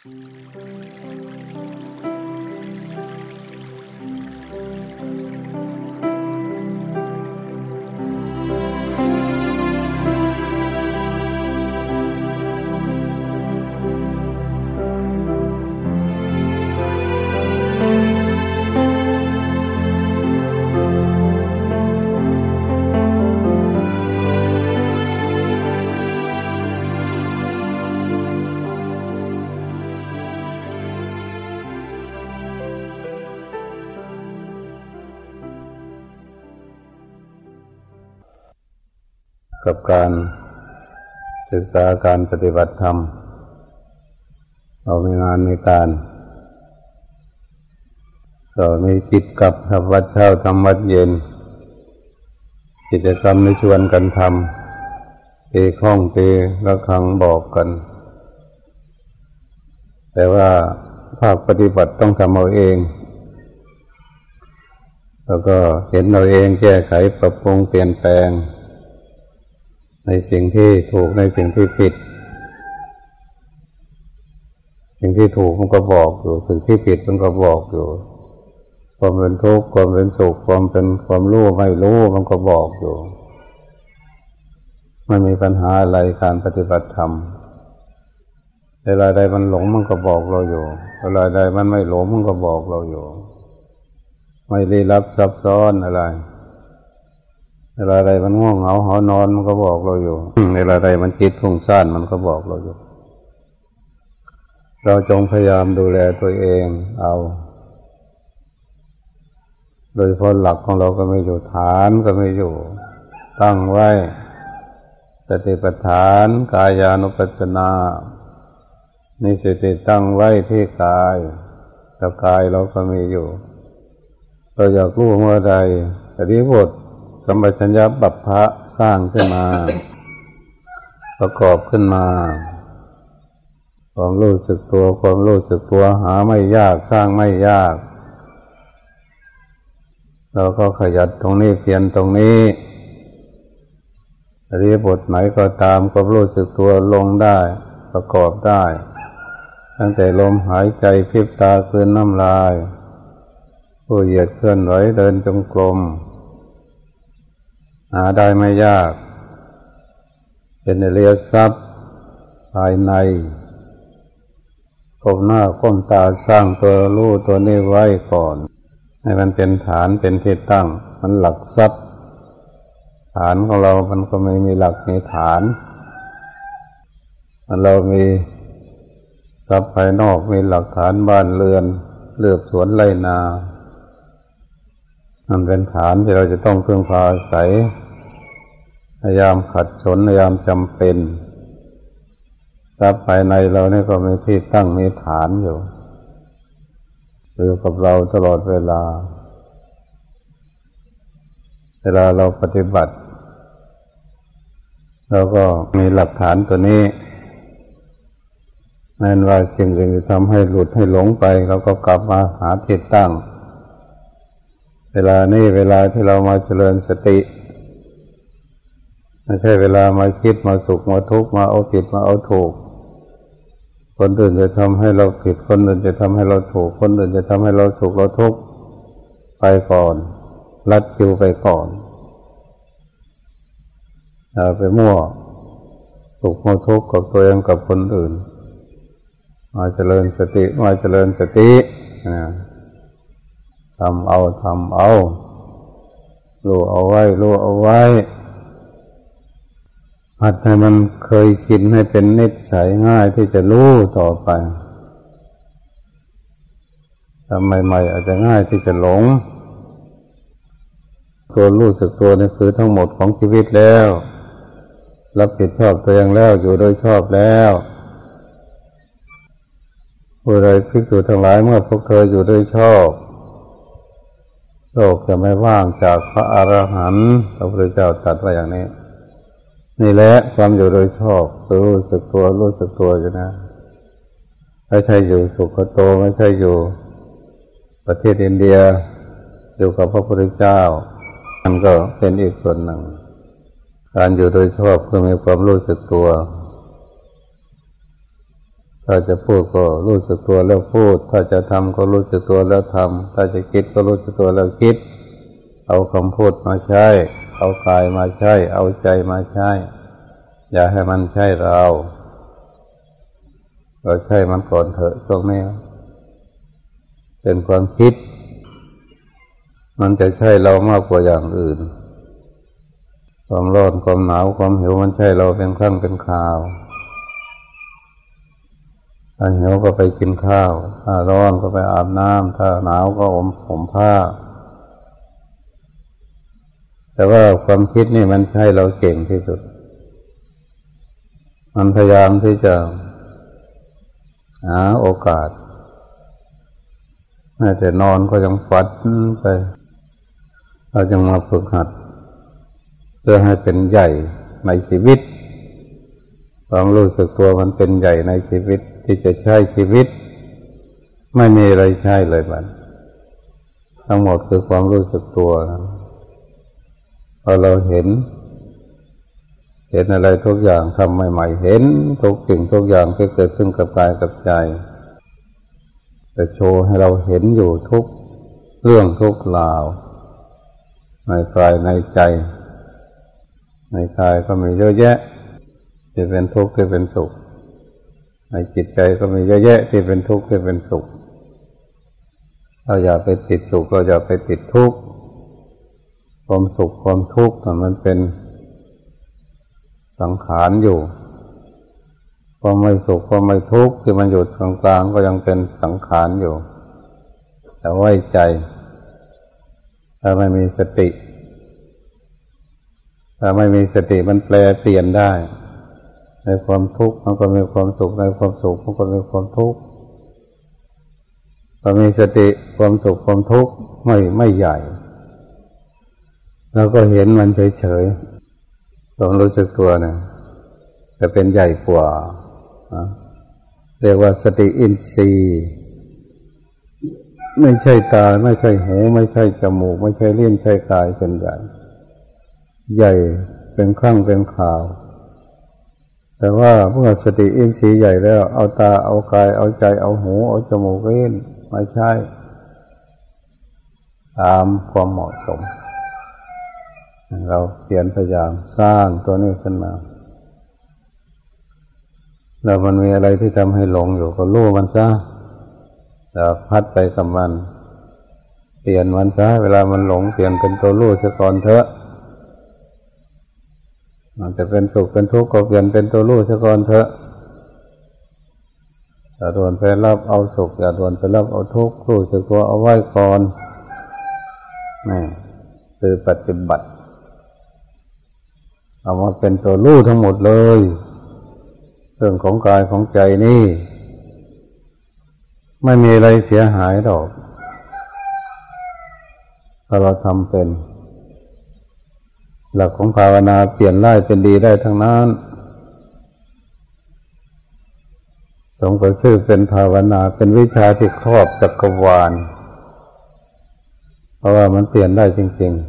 กั การศึกษาการปฏิบัติธรรม เรามีงานในการเรามีกิจกับทำวัดเช้าทำวัดเย็น กิจกรรมในชวนกันทำเตะข้องเตะระคังบอกกัน แต่ว่าภาคปฏิบัติต้องทำเอาเองแล้วก็เห็นเราเองแก้ไขปรับปรุงเปลี่ยนแปลง ในสิ่งที่ถูกในสิ่งที่ผิด สิ่งที่ถูกมันก็บอกอยู่ สิ่งที่ผิดมันก็บอกอยู่ ความเป็นทุกข์ความเป็นสุขความเป็นความรู้ไม่รู้มันก็บอกอยู่ไม่มีปัญหาอะไรการปฏิบัติธรรมเวลาใดมันหลงมันก็บอกเราอยู่ เวลาใดมันไม่หลงมันก็บอกเราอยู่ ไม่ได้รับซับซ้อนอะไร ลาใดมันง่วงเหงาหอนอนมันก็บอกเราอยู่เวลาใดมันคิดฟุ้งซ่านมันก็บอกเราอยู่ เราจงพยายามดูแลตัวเองเอา โดยพอหลักของเราก็ไม่อยู่ฐานก็ไม่อยู่ ตั้งไว้ สติปัฏฐานกายานุปัสสนานี่สติตั้งไว้ที่กายแต่กายเราก็มีอยู่ เราอยากรู้เมื่อใดสติบท สัมปชัญญะบัพพะสร้างขึ้นมา ประกอบขึ้นมา ความรู้สึกตัว ความรู้สึกตัวหาไม่ยากสร้างไม่ยาก เราก็ขยันตรงนี้เพียนตรงนี้เรียบทไหนก็ตามก็รู้สึกตัวลงได้ ประกอบได้ ตั้งแต่ลมหายใจพิบตาคืนน้ำลายผู้เหยียดเคลื่อนไหวเดินจงกรม หาได้ไม่ยาก เป็นเรียทรัพย์ภายในก้มหน้าก้มตาสร้างตัวรู้ตัวนี้ไว้ก่อน ให้มันเป็นฐานเป็นที่ตั้ง มันหลักทรัพย์ ฐานของเรา มันก็ไม่มีหลักมีฐาน มันเรามีทรัพย์ภายนอกมีหลักฐานบ้านเรือนเลือกสวนไรนา มันเป็นฐานที่เราจะต้องพึ่งพาอาศัยพยายามขัดสนพยายามจำเป็นทรัพย์ภายในเราเนี่ยก็มีที่ตั้งมีฐานอยู่อยู่กับเราตลอดเวลา เวลาเราปฏิบัติเราก็มีหลักฐานตัวนี้แม้ว่าสิ่งอื่นจะทำให้หลุดให้หลงไปเราก็กลับมาหาที่ตั้ง เวลานี้เวลาที่เรามาเจริญสติไม่ใช่เวลามาคิดมาสุขมาทุกข์มาเอาผิดมาเอาถูก คนอื่นจะทำให้เราผิด คนอื่นจะทำให้เราถูก คนอื่นจะทำให้เราสุขเราทุกข์ไปก่อน รัดคิวไปก่อนอย่าไปมั่วสุขมาทุกข์กับตัวเองกับคนอื่น มาเจริญสติมาเจริญสตินะ ทำเอาทำเอา รู้เอาไว้ รู้เอาไว้หัดให้มันเคยชินให้เป็นนิสัยง่ายที่จะรู้ต่อไปทำใหม่ๆอาจจะง่ายที่จะหลง ตัวรู้สึกตัวนี่คือทั้งหมดของชีวิตแล้ว รับผิดชอบตัวเองแล้วอยู่โดยชอบแล้วผู้ใดพิสูจน์ทั้งหลายเมื่อพวกเธออยู่โดยชอบ โลกจะไม่ว่างจากพระอรหันต์พระพุทธเจ้าตรัสไว้อย่างนี้ นี่แหละความอยู่โดยชอบรู้สึกตัวรู้สึกตัวอยู่นะ ไม่ใช่อยู่สุขโตไม่ใช่อยู่ ประเทศอินเดีย อยู่กับพระพุทธเจ้า มันก็เป็นอีกส่วนหนึ่ง การอยู่โดยชอบคือมีความรู้สึกตัว ถ้าจะพูดก็รู้สึกตัวแล้วพูด ถ้าจะทำก็รู้สึกตัวแล้วทำถ้าจะคิดก็รู้สึกตัวแล้วคิด เอาคำพูดมาใช้ เอากายมาใช้ เอาใจมาใช้ อย่าให้มันใช่เรา เราใช่มันก่อนเถอะช่วงนี้เป็นความคิด มันจะใช่เรามากกว่าอย่างอื่น ความร้อนความหนาวความหิวมันใช่เราเป็นครั้งเป็นคราว ถ้าหิวก็ไปกินข้าว ถ้าร้อนก็ไปอาบน้ำถ้าหนาวก็อมผมผ้า แต่ว่าความคิดนี่มันใช่เราเก่งที่สุด มันพยายามที่จะหาโอกาสแม้แต่นอนก็ยังฝันไป เราจึงมาฝึกหัด เพื่อให้เป็นใหญ่ในชีวิต ความรู้สึกตัวมันเป็นใหญ่ในชีวิต ที่จะใช้ชีวิต ไม่มีอะไรใช่เลยมันทั้งหมดคือความรู้สึกตัวพอเราเห็น เห็นอะไรทุกอย่างทำใหม่ ๆ เห็นทุกสิ่งทุกอย่างที่เกิดขึ้นกับกายกับใจจะโชว์ให้เราเห็นอยู่ทุกเรื่องทุกราว ในกายในใจ ในกายก็มีเยอะแยะจะเป็นทุกข์จะเป็นสุข ในจิตใจก็มีเยอะแยะที่เป็นทุกข์ที่เป็นสุข เราอย่าไปติดสุขเราอย่าไปติดทุกข์ความสุขความทุกข์มันเป็นสังขารอยู่ ความไม่สุขความไม่ทุกข์ที่มันอยู่กลางกลางก็ยังเป็นสังขารอยู่ แต่ไว้ใจ ถ้าไม่มีสติ ถ้าไม่มีสติมันแปลเปลี่ยนได้ ในความทุกข์มันก็มีความสุขในความสุขมันก็มีความทุกข์พอมีสติความสุขความทุกข์ไม่ไม่ใหญ่เราก็เห็นมันเฉยๆความรู้สึกตัวนี่ยจะเป็นใหญ่กว่า เรียกว่าสติอินทรีย์ไม่ใช่ตาไม่ใช่หู ไม่ใช่จมูก ไม่ใช่เลิ้ยนใช่กายเป็นใหญ่ ใหญ่เป็นครั้งเป็นข่าว แต่ว่าเมื่อสติอินทรีย์ใหญ่แล้ว เอาตาเอากาย เอาใจ เอาหู เอาจมูกเล่นไม่ใช่ ตามความเหมาะสม เราเขียนพยายามสร้างตัวนี้ขึ้นมา แล้วมันมีอะไรที่ทำให้หลงอยู่ก็รู้มันซะจะพัดไปกับมัน เปลี่ยนมันซะเวลามันหลงเปลี่ยนเป็นตัวรู้ซะก่อนเถอะ มันจะเป็นสุขเป็นทุกข์ก็เปลี่ยนเป็นตัวรู้ซะก่อนเถอะอย่าด่วนไปรับเอาสุขอย่าด่วนไปรับเอาทุกข์รู้สึกตัวเอาไว้ก่อนนี่คือปฏิบัติเอามาเป็นตัวรู้ทั้งหมดเลย เรื่องของกายของใจนี่ ไม่มีอะไรเสียหายหรอกถ้าเราทำเป็น หลักของภาวนาเปลี่ยนร้ายเป็นดีได้ทั้งนั้นสงกับชื่อเป็นภาวนาเป็นวิชาที่ครอบจักรวาล เพราะว่ามันเปลี่ยนได้จริง ๆ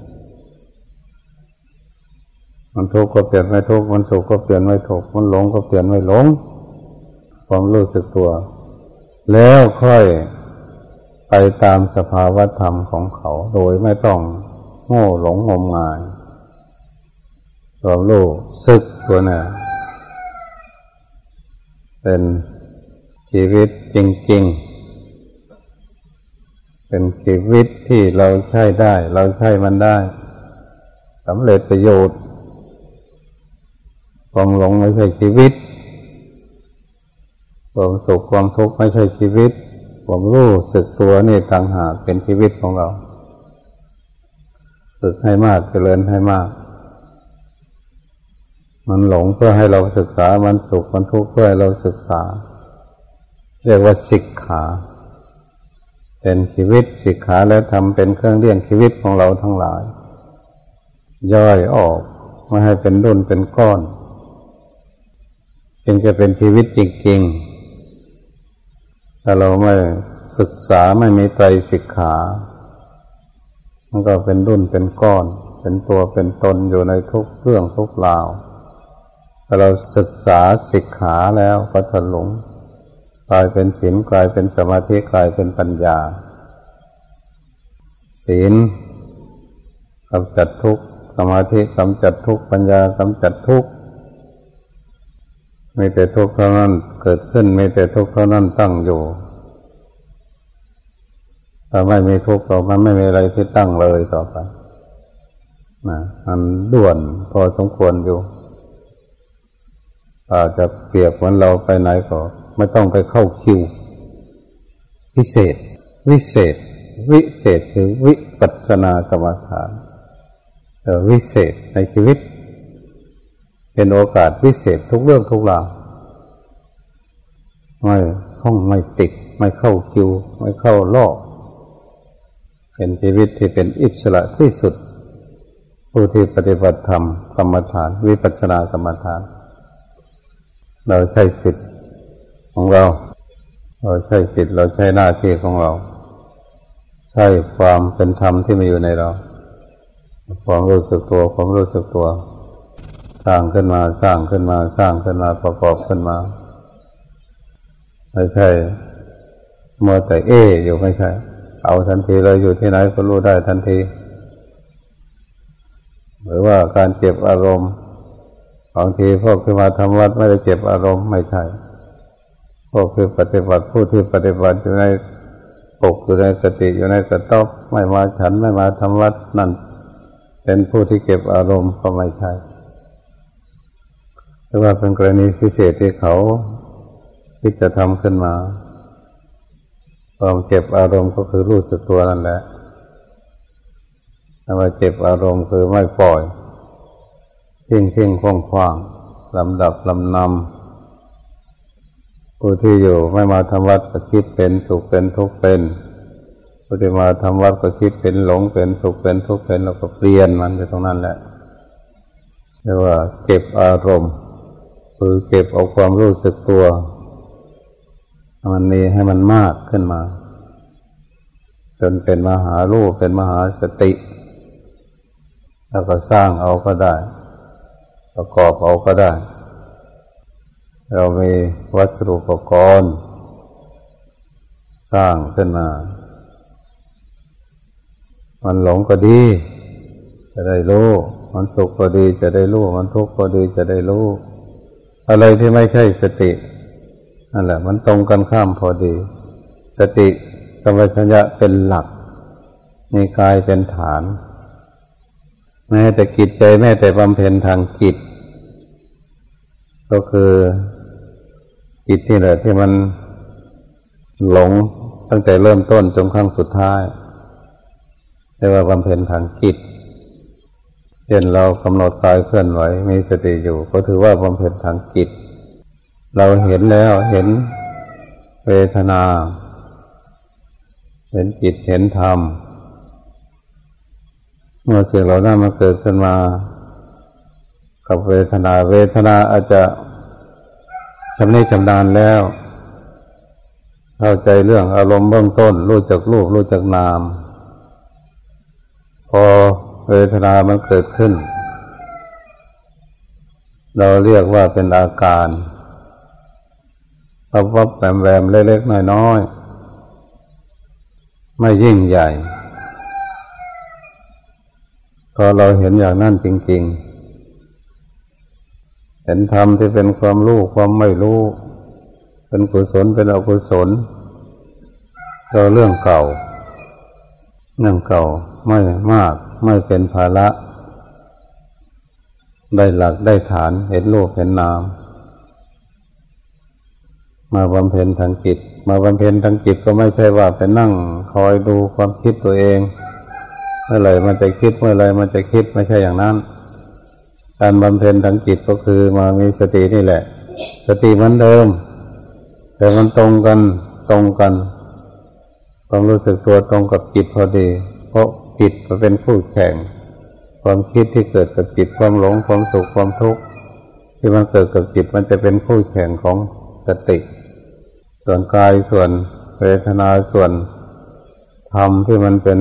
มันทุกข์ก็เปลี่ยนไม่ทุกข์มันสุขก็เปลี่ยนไม่ทุกข์มันหลงก็เปลี่ยนไม่หลงความรู้สึกตัว แล้วค่อยไปตามสภาวธรรมของเขาโดยไม่ต้องโง่หลงงมงาย ความรู้สึกตัวน่ะเป็นชีวิตจริง ๆ เป็นชีวิตที่เราใช้ได้ เราใช้มันได้สำเร็จประโยชน์ความหลงไม่ใช่ชีวิต ความสุขความทุกข์ไม่ใช่ชีวิต ความรู้สึกตัวนี่ต่างหากเป็นชีวิตของเรา ฝึกให้มากเจริญให้มาก มันหลงเพื่อให้เราศึกษา มันสุขมันทุกข์เพื่อให้เราศึกษา เรียกว่าศิกขา เป็นชีวิตศิกขาแล้วทำเป็นเครื่องเลี้ยงชีวิตของเราทั้งหลาย ย่อยออกไม่ให้เป็นดุนเป็นก้อน จึงจะเป็นชีวิตจริงๆถ้าเราไม่ศึกษาไม่มีใจศิกขา มันก็เป็นดุนเป็นก้อน เป็นตัวเป็นตนอยู่ในทุกเรื่องทุกราว เราศึกษาศิกขาแล้วก็ถลุงกลายเป็นศีลกลายเป็นสมาธิกลายเป็นปัญญา ศีลกำจัดทุกข์สมาธิกำจัดทุกข์ปัญญากำจัดทุกข์ไม่แต่ทุกข์เท่านั้นเกิดขึ้นไม่แต่ทุกข์เท่านั้นตั้งอยู่ถ้าไม่มีทุกข์ต่อมันไม่มีอะไรที่ตั้งเลยต่อไปนะมันด่วนพอสมควรอยู่ อาจจะเปรียบเหมือนเราไปไหนก็ ไม่ต้องไปเข้าคิว พิเศษ วิเศษ วิเศษคือวิปัสสนากรรมฐานวิเศษในชีวิต เป็นโอกาสวิเศษทุกเรื่องทุกราวไม่ห้องไม่ติด ไม่เข้าคิว ไม่เข้ารอบเป็นชีวิตที่เป็นอิสระที่สุด ผู้ที่ปฏิบัติธรรมกรรมฐาน วิปัสสนากรรมฐาน เราใช้สิทธิ์ของเรา เราใช้สิทธิ์เราใช้หน้าที่ของเรา ใช้ความเป็นธรรมที่มีอยู่ในเรา ความรู้สึกตัวความรู้สึกตัว สร้างขึ้นมาสร้างขึ้นมาสร้างขึ้นมาประกอบขึ้นมา ไม่ใช่เมื่อแต่เออยู่ไม่ใช่ เอาทันทีเราอยู่ที่ไหนก็รู้ได้ทันที หรือว่าการเจ็บอารมณ์ บางทีพวกที่มาทำวัดไม่ได้เจ็บอารมณ์ไม่ใช่พวกคือปฏิบัติผู้ที่ปฏิบัติอยู่ในปกอยู่ในกติอยู่ในกระต๊อบไม่มาฉันไม่มาทำวัดนั่น เป็นผู้ที่เก็บอารมณ์ก็ไม่ใช่หรือว่าเป็นกรณีพิเศษที่เขาที่จะทำขึ้นมาความเจ็บอารมณ์ก็คือรู้สึกตัวนั่นแหละถ้าว่าเจ็บอารมณ์คือไม่ปล่อย ทิ้งทิ้งคว่างคว่างลำดับลำนำผู้ที่อยู่ไม่มาทำวัดก็คิดเป็นสุขเป็นทุกข์เป็นผู้ที่มาทำวัดก็คิดเป็นหลงเป็นสุขเป็นทุกข์เป็นเราก็เปลี่ยนมันไปตรงนั้นแหละเรียกว่าเก็บอารมณ์คือเก็บเอาความรู้สึกตัวมันมีให้มันมากขึ้นมา จนเป็นมหาลูกเป็นมหาสติ แล้วก็สร้างเอาก็ได้ ประกอบเอาก็ได้ เรามีวัสดุอุปกรณ์สร้างขึ้นมา มันหลงก็ดี จะได้รู้ มันสุขก็ดีจะได้รู้ มันทุกข์ก็ดีจะได้รู้ อะไรที่ไม่ใช่สตินั่นแหละ มันตรงกันข้ามพอดี สติกรรมชัญญะเป็นหลัก มีกายเป็นฐาน แม้แต่กิจใจแม้แต่บำเพ็ญทางกิจก็คือกิจที่แหละที่มันหลงตั้งแต่เริ่มต้นจนครั้งสุดท้ายเรียกว่าบำเพ็ญทางกิจเช่นเรากำหนดกายเคลื่อนไหวมีสติอยู่ ก็ถือว่าบำเพ็ญทางกิจเราเห็นแล้วเห็นเวทนา เห็นจิตเห็นธรรม เมื่อสิ่งเหล่านั้นมาเกิดขึ้นมา กับเวทนา เวทนาอาจจะชำนิชำนาญแล้ว เข้าใจเรื่องอารมณ์เบื้องต้น รู้จักรูปรู้จักนาม พอเวทนามันเกิดขึ้น เราเรียกว่าเป็นอาการวับวับแวมแวมเล็กๆน้อยๆไม่ยิ่งใหญ่ พอเราเห็นอย่างนั้นจริง ๆ เห็นธรรมที่เป็นความรู้ความไม่รู้ เป็นกุศลเป็นอกุศลเราเรื่องเก่า เรื่องเก่าไม่มากไม่เป็นภาระ ได้หลักได้ฐานเห็นโลกเห็นนาม มาบำเพ็ญทางจิต มาบำเพ็ญทางจิตก็ไม่ใช่ว่าไปนั่งคอยดูความคิดตัวเอง มื่อไรมันจะคิดเมื่อไรมันจะคิดไม่ใช่อย่างนั้น การบำเพ็ญทางจิตก็คือมามีสตินี่แหละ สติเหมือนเดิม แต่มันตรงกันตรงกันความรู้สึกตัวตรงกับจิตพอดี เพราะจิตมันเป็นผู้แข่ง ความคิดที่เกิดกับจิตความหลงความสุขความทุกข์ที่มันเกิดกับจิตมันจะเป็นผู้แข่งของสติ ส่วนกายส่วนเวทนาส่วนธรรมที่มันเป็น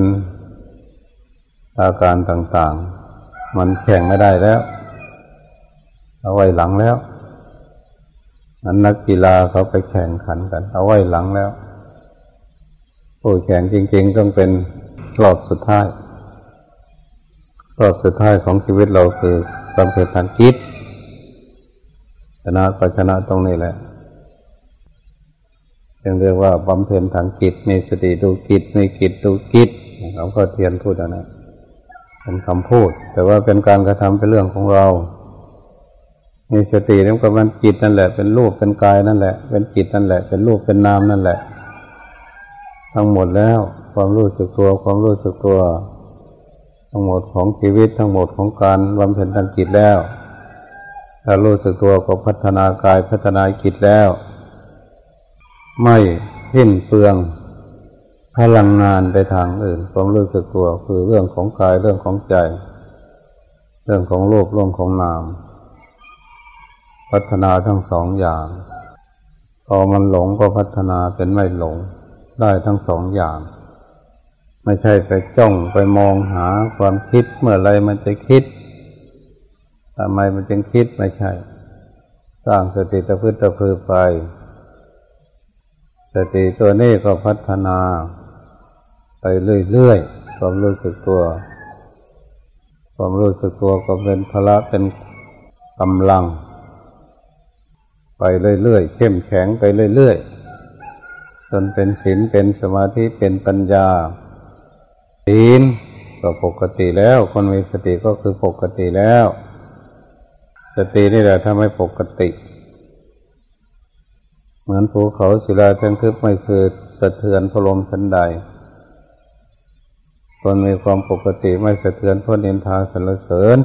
อาการต่างๆ มันแข่งไม่ได้แล้ว เอาไว้หลังแล้วนั้นนักกีฬาเขาไปแข่งขันกัน เอาไว้หลังแล้วผู้แข่งจริงๆต้องเป็นรอบสุดท้ายรอบสุดท้ายของชีวิตเราคือความเพ็ญทางกิจชนะก็ชนะตรงนี้แหละจึงเรียกว่าบำเพ็ญทางกิจมีสติดูกิจมีกิจดูกิจเขาก็เทียนพูดนะ เป็นคำพูด แต่ว่าเป็นการกระทำเป็นเรื่องของเรา มีสตินั่นก็มันจิตนั่นแหละ เป็นรูปเป็นกายนั่นแหละ เป็นจิตนั่นแหละ เป็นรูปเป็นนามนั่นแหละ ทั้งหมดแล้ว ความรู้สึกตัว ความรู้สึกตัว ทั้งหมดของชีวิตทั้งหมดของการบำเพ็ญทางจิตแล้วถ้ารู้สึกตัวก็พัฒนากายพัฒนาจิตแล้ว ไม่สิ้นเปลือง พลังงานไปทางอื่นความรู้สึกตัวคือเรื่องของกายเรื่องของใจ เรื่องของโลกเรื่องของนาม พัฒนาทั้งสองอย่างพอมันหลงก็พัฒนาเป็นไม่หลงได้ทั้งสองอย่าง ไม่ใช่ไปจ้องไปมองหาความคิดเมื่อไรมันจะคิดทำไมมันจึงคิดไม่ใช่ สร้างสติตะพื้นตะพือไป สติตัวนี้ก็พัฒนา ไปเรื่อยๆความรู้สึกตัว ความรู้สึกตัวก็เป็นพละเป็นกำลัง ไปเรื่อยๆเข้มแข็งไปเรื่อยๆจนเป็นศีลเป็นสมาธิเป็นปัญญาศีลก็ปกติแล้ว คนมีสติก็คือปกติแล้ว สตินี่แหละทำให้ปกติ เหมือนภูเขาศิลาทั้งทึบไม่เสือสะเทือนพลมทันใด คนมีความปกติไม่สะเทือนพ้นอินทาสรรเสริญ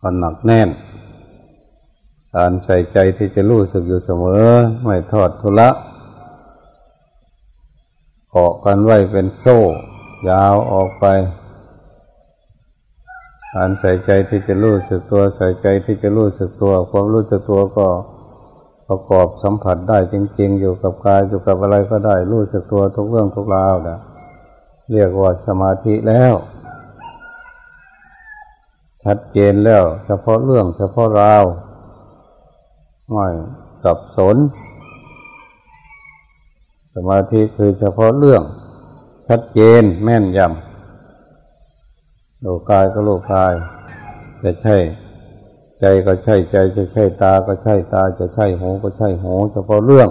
ก็หนักแน่น การใส่ใจที่จะรู้สึกอยู่เสมอ ไม่ทอดทุละเกาะกันไว้เป็นโซ่ ยาวออกไปการใส่ใจที่จะรู้สึกตัว ใส่ใจที่จะรู้สึกตัว ความรู้สึกตัวก็ ประกอบสัมผัสได้จริงๆ อยู่กับกายอยู่กับอะไรก็ได้รู้สึกตัวทุกเรื่องทุกราวนะเรียกว่าสมาธิแล้ว ชัดเจนแล้ว เฉพาะเรื่องเฉพาะราวไม่สับสน สมาธิคือเฉพาะเรื่อง ชัดเจนแม่นยำโลกายก็โลกายจะใช่ ใจก็ใช่ใจจะใช่ตาก็ใช่ตา จะใช่หูก็ใช่หูเฉพาะเรื่อง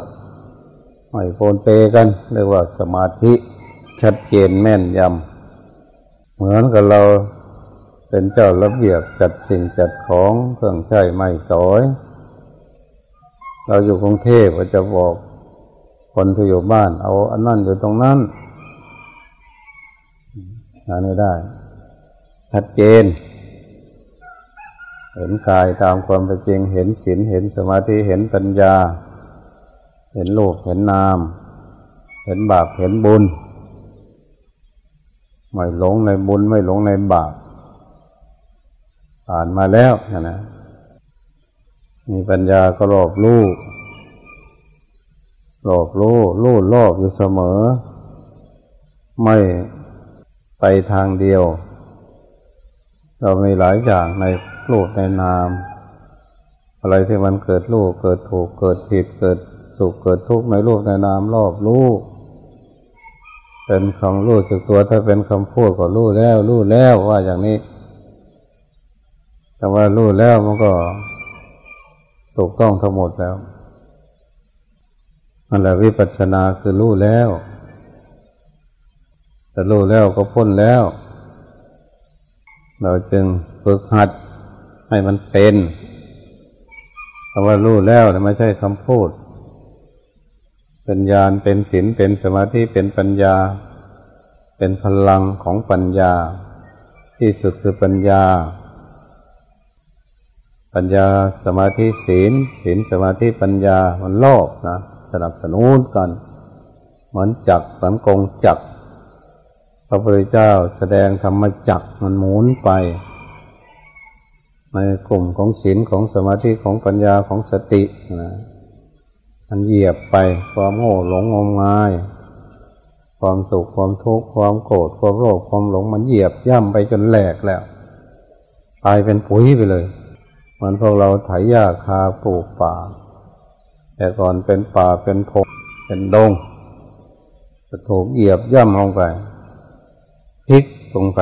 ไม่โปนเปกันเรียกว่าสมาธิชัดเจนแม่นยำ เหมือนกับเราเป็นเจ้าระเบียบจัดสิ่งจัดของเครื่องใช้ไม่สอย เราอยู่กรุงเทพก็จะบอกคนที่อยู่บ้าน เอาอันนั้นอยู่ตรงนั้นอันนี้ได้ชัดเจน เห็นกายตามความเป็นจริง เห็นศีลเห็นสมาธิเห็นปัญญา เห็นโลกเห็นนาม เห็นบาปเห็นบุญ ไม่หลงในบุญไม่หลงในบาปผ่านมาแล้วนะนะมีปัญญาก็รอบรู้รอบรู้รู้รอบอยู่เสมอ ไม่ไปทางเดียว เรามีหลายอย่างใน รูปในนาม อะไรที่มันเกิดรูปเกิดถูกเกิดผิดเกิดสุขเกิดทุกข์ในรูปในนามรอบรู้เป็นคำรู้สึกตัวถ้าเป็นคำพูดก็รู้แล้วรู้แล้วว่าอย่างนี้ แต่ว่ารู้แล้วมันก็ถูกต้องทั้งหมดแล้วมันแหละวิปัสสนาคือรู้แล้วแต่รู้แล้วก็พ้นแล้ว เราจึงฝึกหัด ให้มันเป็นคำว่ารู้แล้วไม่ใช่คำพูด เป็นญาณเป็นศีลเป็นสมาธิเป็นปัญญา เป็นพลังของปัญญา ที่สุดคือปัญญา ปัญญาสมาธิศีลศีลสมาธิปัญญามันโลกนะสนับสนุนกัน เหมือนจักรเหมือนกงจักรพระพุทธเจ้าแสดงธรรมจักมันหมุนไป ในกลุ่มของศีลของสมาธิของปัญญาของสตินะมันเหยียบไปความโง่หลงงมงาย ความสุขความทุกข์ความโกรธความโลภความหลงมันเหยียบย่ำไปจนแหลกแล้วตายเป็นปุ๋ยไปเลยมมันพวกเราไถหญ้าคาปลูกป่า แต่ก่อนเป็นป่าเป็นพงเป็นดงจะถูกเหยียบย่ำลงไปพลิกลงไป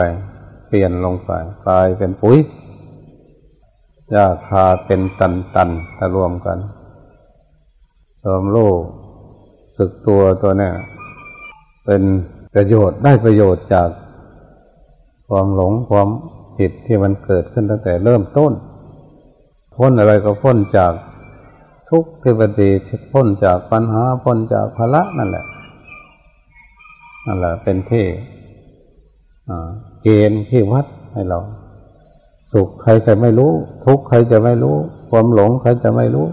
เปลี่ยนลงไปกลายเป็นปุ๋ย หญ้าคาเป็นตันตันถ้ารวมกัน รวมโลกสึกตัวตัวเนี้ยเป็นประโยชน์ได้ประโยชน์จากความหลงความผิดที่มันเกิดขึ้นตั้งแต่เริ่มต้น พ้นอะไรก็พ้นจากทุกข์ที่ปฏิพ้นจากปัญหาพ้นจากภาระนั่นแหละนั่นแหละเป็นที่เกณฑ์ที่วัดให้เรา สุขใครจะไม่รู้ ทุกข์ใครจะไม่รู้ ความหลงใครจะไม่รู้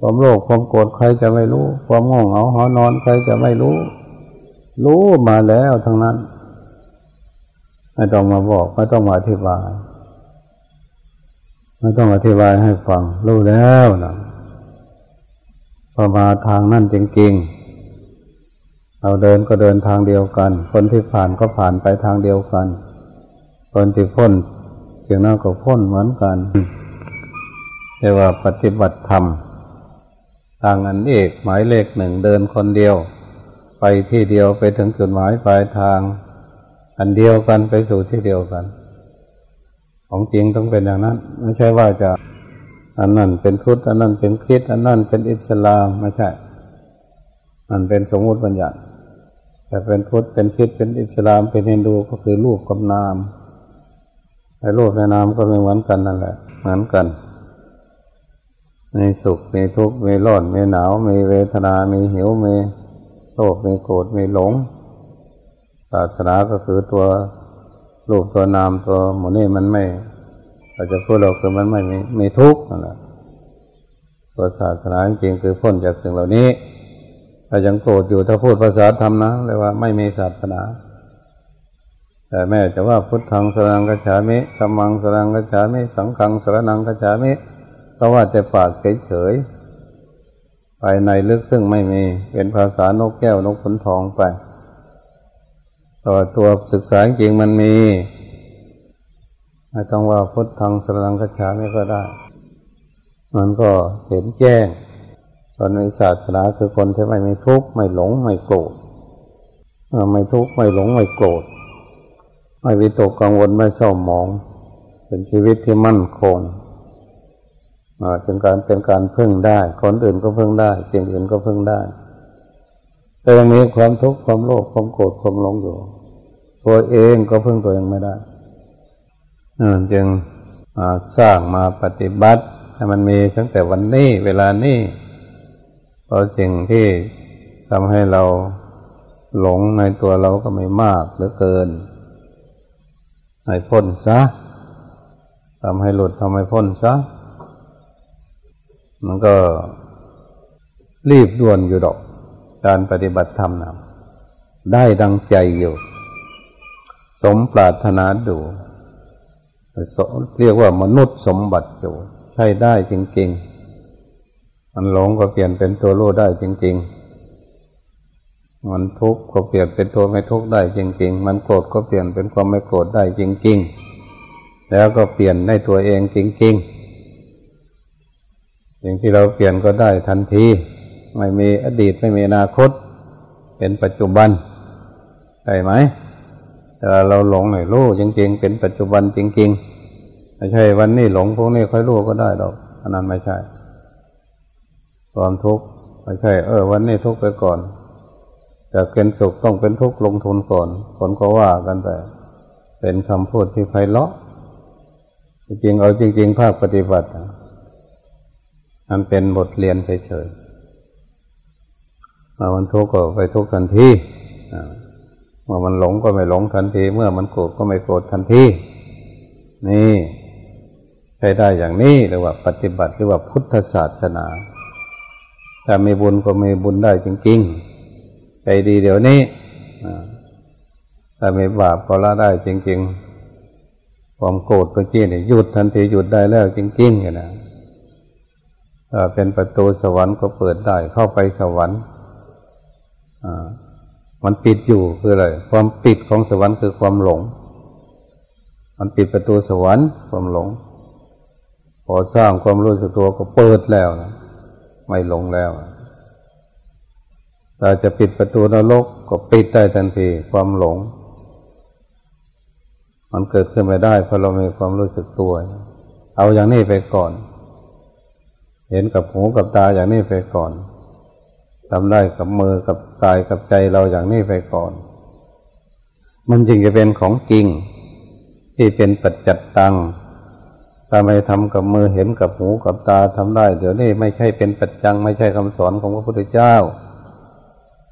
ความโลภความโกรธใครจะไม่รู้ ความง่วงเหงาหอนอนใครจะไม่รู้ รู้มาแล้วทั้งนั้นไม่ต้องมาบอกไม่ต้องมาอธิบายไม่ต้องอธิบายให้ฟัง รู้แล้วนะพอมาทางนั่นจริงๆเราเดินก็เดินทางเดียวกัน คนที่ผ่านก็ผ่านไปทางเดียวกัน คนที่พ้น เสียงนั้นก็พ้นเหมือนกันเรียกว่าปฏิบัติธรรมทางอันเอกหมายเลขหนึ่งเดินคนเดียว ไปที่เดียวไปถึงจุดหมายปลายทาง อันเดียวกันไปสู่ที่เดียวกัน ของจริงต้องเป็นอย่างนั้น ไม่ใช่ว่าจะอันนั้นเป็นพุทธอันนั้นเป็นคริสต์อันนั้นเป็นอิสลามไม่ใช่ มันเป็นสมมุติบัญญัติแต่เป็นพุทธเป็นคริสต์เป็นอิสลามเป็นฮินดูก็คือรูปกับนาม ไอ้รูปในนามก็ไม่เหมือนกันนั่นแหละ เหมือนกัน มีสุข มีทุกข์ มีร้อน มีหนาว มีเวทนา มีหิว มีโลภ มีโกรธ มีหลง ศาสนาก็คือตัวรูปตัวนามตัวหมูนี่มันไม่เราจะพูดเราคือมันไม่มีมีทุกข์นั่นแหละตัวศาสนาจริงคือพ้นจากสิ่งเหล่านี้ถ้ายังโกรธอยู่ถ้าพูดภาษาธรรมนะเรียกว่าไม่มีศาสนา แต่แม่จะว่าพุทธังสรังกัจฉามิธรรมังสรังกัจฉามิ สังฆังสรนังกัจฉามิเพราะว่าจะปากเฉยๆภายในลึกซึ่งไม่มี เป็นภาษานกแก้วนกขนทองไป ต่อตัวศึกษาจริงมันมีไม่ต้องว่าพุทธังสรังคชาม่ก็ได้ มันก็เห็นแจ้งตอนในศาสนาคือคนที่ไม่มีทุกข์ไม่หลงไม่โกรธไม่ทุกข์ไม่หลงไม่โกรธ ไม่วิตกกังวลไม่เศร้าหมอง เป็นชีวิตที่มั่นคงเป็นการเป็นการพึ่งได้ คนอื่นก็พึ่งได้ สิ่งอื่นก็พึ่งได้ แต่ยังมีความทุกข์ความโลภความโกรธความหลงอยู่ ตัวเองก็พึ่งตัวเองไม่ได้จึงสร้างมาปฏิบัติให้มันมีตั้งแต่วันนี้เวลานี้เพราะสิ่งที่ทำให้เราหลงในตัวเราก็ไม่มากหรือเกิน ให้พ้นซะทำให้หลุดทำให้พ้นซะมันก็รีบด่วนอยู่ดอก การปฏิบัติธรรมนะได้ดังใจอยู่ สมปรารถนาดูเรียกว่ามนุษย์สมบัติอยู่ ใช่ได้จริงๆ มันหลงก็เปลี่ยนเป็นตัวรู้ได้จริง ๆ มันทุกข์ก็เปลี่ยนเป็นตัวไม่ทุกข์ได้จริง ๆ มันโกรธก็เปลี่ยนเป็นความไม่โกรธได้จริง ๆ แล้วก็เปลี่ยนในตัวเองจริงๆสิ่งที่เราเปลี่ยนก็ได้ทันที ไม่มีอดีตไม่มีอนาคต เป็นปัจจุบันใช่ไหมแต่เราหลงหน่อยรู้จริง ๆ เป็นปัจจุบันจริง ๆ ไม่ใช่วันนี้หลงพวกนี้ค่อยรู้ก็ได้ดอกอันนั้นไม่ใช่ ความทุกข์ไม่ใช่ เออ วันนี้ทุกข์ไปก่อน จะเป็นสุขต้องเป็นทุกข์ลงทุนก่อนคนก็ว่ากันไปเป็นคำพูดที่ไพเราะจริงเอาจริง ๆ ภาคปฏิบัติมันเป็นบทเรียนเฉยๆมาวันทุกข์ก็ไปทุกข์ทันทีเมื่อมันหลงก็ไม่หลงทันที เมื่อมันโกรธก็ไม่โกรธทันทีนี่ใช้ได้อย่างนี้เรียกว่า ปฏิบัติเรียกว่าพุทธศาสนาถ้ามีบุญก็มีบุญได้จริง ๆ ใจดีเดี๋ยวนี้ถ้ามีบาปก็ละได้จริง ๆ ความโกรธเมื่อกี้นี่ยหยุดทันทีหยุดได้แล้วจริงๆนะถ้าเป็นประตูสวรรค์ก็เปิดได้เข้าไปสวรรค์มันปิดอยู่คืออะไรความปิดของสวรรค์คือความหลง มันปิดประตูสวรรค์ความหลง พอสร้างความรู้สึกตัวก็เปิดแล้วนะไม่หลงแล้ว ถ้าจะปิดประตูนรกก็ปิดได้ทันทีความหลง มันเกิดขึ้นไม่ได้เพราะเรามีความรู้สึกตัว เอาอย่างนี้ไปก่อน เห็นกับหูกับตาอย่างนี้ไปก่อนทำได้กับมือกับกายกับใจเราอย่างนี้ไปก่อน มันจึงจะเป็นของจริง ที่เป็นปัจจัตตังถ้าไม่ทำกับมือเห็นกับหูกับตาทำได้ เดี๋ยวนี้ไม่ใช่เป็นปัจจัง ไม่ใช่คำสอนของพระพุทธเจ้า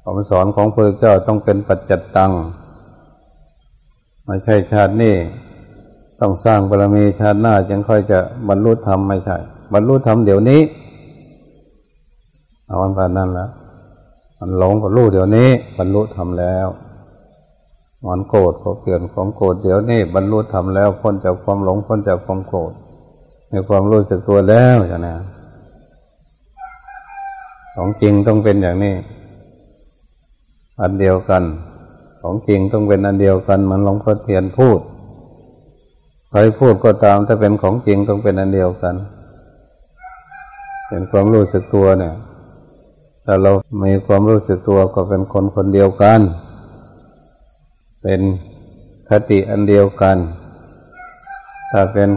คำสอนของพระพุทธเจ้าต้องเป็นปัจจัตตังไม่ใช่ชาตินี้ต้องสร้างบารมีชาติหน้าจึงค่อยจะบรรลุธรรมไม่ใช่ บรรลุธรรมเดี๋ยวนี้ เอาวันผ่านนั้นแล้วมันหลงก็รู้เดี๋ยวนี้ บรรลุธรรมแล้วมันโกรธก็เปลี่ยนความโกรธเดี๋ยวนี้ บรรลุธรรมแล้วพ้นจากความหลงพ้นจากความโกรธมีความรู้สึกตัวแล้วอย่างนี้ของจริงต้องเป็นอย่างนี้ อันเดียวกัน ของจริงต้องเป็นอันเดียวกันมันหลวงพ่อเทียนพูดใครพูดก็ตามถ้าเป็นของจริงต้องเป็นอันเดียวกันเป็นความรู้สึกตัวเนี่ยถ้าเรามีความรู้สึกตัวก็เป็นคนคนเดียวกัน เป็นคติอันเดียวกัน ถ้าเป็น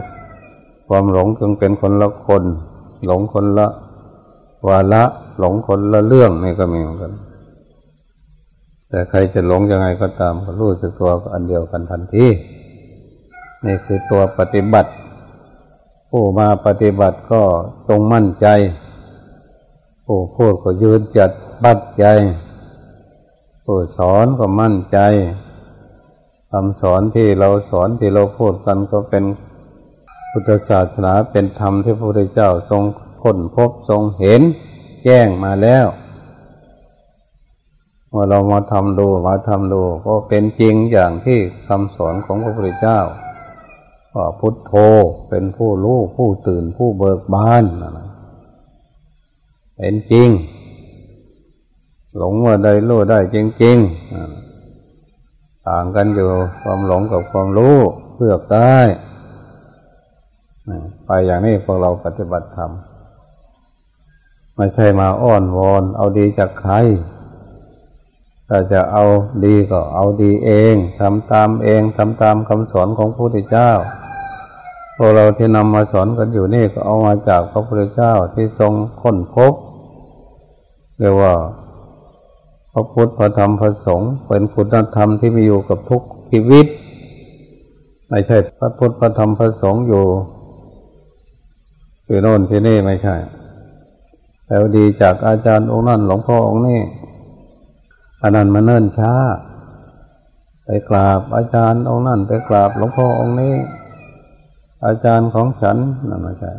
ความหลงจึงเป็นคนละคน หลงคนละวาละหลงคนละเรื่องนี่ก็มีเหมือนกัน แต่ใครจะหลงยังไงก็ตามก็รู้สึกตัวก็อันเดียวกันทันทีนี่คือตัวปฏิบัติ ผู้มาปฏิบัติก็ตรงมั่นใจ ผู้พูดก็ยืนจัดบัดใจ ผู้สอนก็มั่นใจคำสอนที่เราสอนที่เราพูดกันก็เป็นพุทธศาสนาเป็นธรรมที่พระพุทธเจ้าทรงค้นพบทรงเห็น แจ้งมาแล้ว เมื่อเรามาทำดูมาทำดูก็เป็นจริงอย่างที่คำสอนของพระพุทธเจ้าว่าพุทโธเป็นผู้รู้ผู้ตื่นผู้เบิกบานเป็นจริง หลงว่าได้รู้ได้จริงๆต่างกันอยู่ความหลงกับความรู้เลือกได้ไปอย่างนี้พวกเราปฏิบัติธรรมไม่ใช่มาอ้อนวอนเอาดีจากใคร ถ้าจะเอาดีก็เอาดีเองทำตามเองทำตามคำสอนของพระพุทธเจ้าพวกเราที่นำมาสอนกันอยู่นี่ก็เอามาจากพระพุทธเจ้าที่ทรงค้นพบเรียกว่าพระพุทธพระธรรมพระสงฆ์เป็นคุณธรรมที่มีอยู่กับทุกชีวิตไม่ใช่พระพุทธพระธรรมพระสงฆ์อยู่คือโน่นที่นี่ไม่ใช่แล้วดีจากอาจารย์องค์นั้นหลวงพ่อองค์นี้ อันนั้นมาเนิ่นช้า ไปกราบอาจารย์องค์นั้นไปกราบหลวงพ่อองค์นี้ อาจารย์ของฉันนั่นไม่ใช่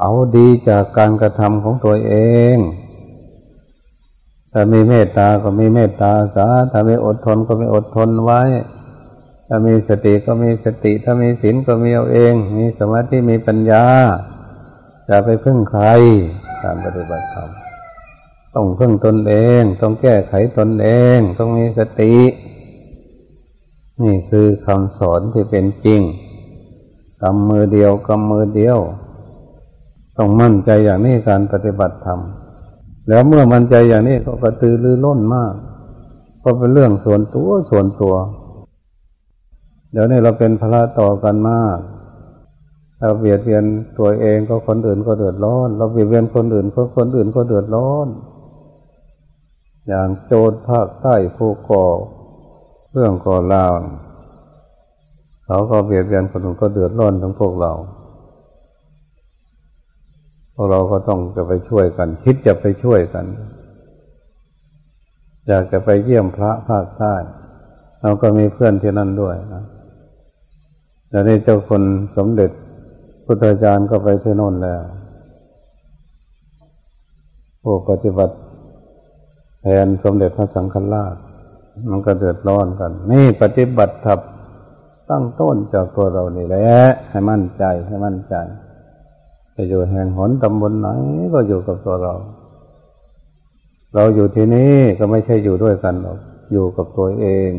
เอาดีจากการกระทำของตัวเองถ้ามีเมตตาก็มีเมตตาสาถ้ามีอดทนก็มีอดทนไว้ ถ้ามีสติก็มีสติ ถ้ามีศีลก็มีเอาเอง มีสมาธิมีปัญญา จะไปพึ่งใครการปฏิบัติธรรม ต้องพึ่งตนเอง ต้องแก้ไขตนเอง ต้องมีสติ นี่คือคำสอนที่เป็นจริงกำมือเดียวกำมือเดียว ต้องมั่นใจอย่างนี้การปฏิบัติธรรมแล้วเมื่อมั่นใจอย่างนี้ก็กระตือรือร้นมากก็เป็นเรื่องส่วนตัวส่วนตัว เดี๋ยวนี้เราเป็นภาระต่อกันมากเราเบียดเบียนตัวเองก็คนอื่นก็เดือดร้อน เราเบียดเบียนคนอื่นก็คนอื่นก็เดือดร้อน อย่างโจรภาคใต้ผู้ก่อเรื่องก่อราว เขาก็เบียดเบียนคนอื่นก็เดือดร้อนทั้งพวกเราพวกเราก็ต้องจะไปช่วยกัน คิดจะไปช่วยกัน อยากจะไปเยี่ยมพระภาคใต้เราก็มีเพื่อนที่นั่นด้วยนะแต่นี้เจ้าคนสมเด็จพุทธาจารย์ก็ไปที่น่นแล้วผู้ปฏิบัติ แทนสมเด็จพระสังฆราช มันก็เดือดร้อนกัน นี่ปฏิบัติทับตั้งต้นจากตัวเรานี่แหละให้มั่นใจให้มั่นใจจะอยู่แห่งหนตำบลไหนก็อยู่กับตัวเรา เราอยู่ที่นี่ก็ไม่ใช่อยู่ด้วยกันหรอกอยู่กับตัวเอง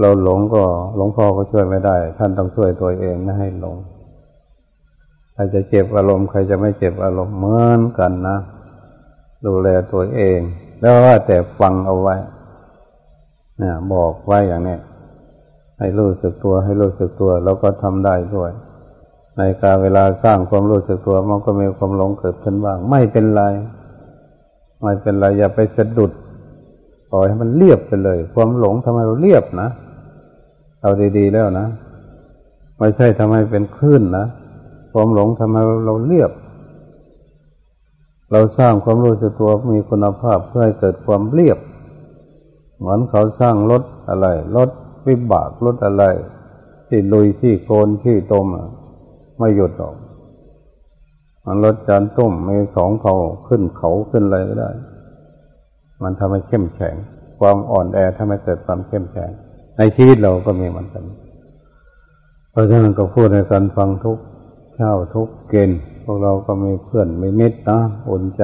เราหลงก็หลงพ่อก็ช่วยไม่ได้ ท่านต้องช่วยตัวเองไม่ให้หลงใครจะเจ็บอารมณ์ใครจะไม่เจ็บอารมณ์เหมือนกันนะ ดูแลตัวเอง แล้วว่าแต่ฟังเอาไว้เนี่ยบอกไว้อย่างนี้ให้รู้สึกตัวให้รู้สึกตัว แล้วก็ทำได้ด้วย ในการเวลาสร้างความรู้สึกตัวมันก็มีความหลงเกิดขึ้นบ้าง ไม่เป็นไร ไม่เป็นไรอย่าไปสะดุดปล่อยให้มันเรียบไปเลย ความหลงทำให้เราเรียบนะเอาดีๆแล้วนะ ไม่ใช่ทำให้เป็นคลื่นนะความหลงทำให้เราเรียบ เราสร้างความรู้สึกตัวมีคุณภาพเพื่อให้เกิดความเรียบ เหมือนเขาสร้างรถอะไรรถวิบากรถอะไร ที่ลุยที่โกนที่ตมไม่หยุดหรอกมันรถจานต้มมีสองเขาขึ้นเขาขึ้นอะไรก็ได้ มันทำให้เข้มแข็ง ความอ่อนแอทำให้เกิดความเข้มแข็ง ในชีวิตเราก็มีมันกัน เพราะฉะนั้นก็พูดในการฟังทุก ช้าทุกเกณฑ์พวกเราก็มีเพื่อนมีมิตรนะ อุ่นใจ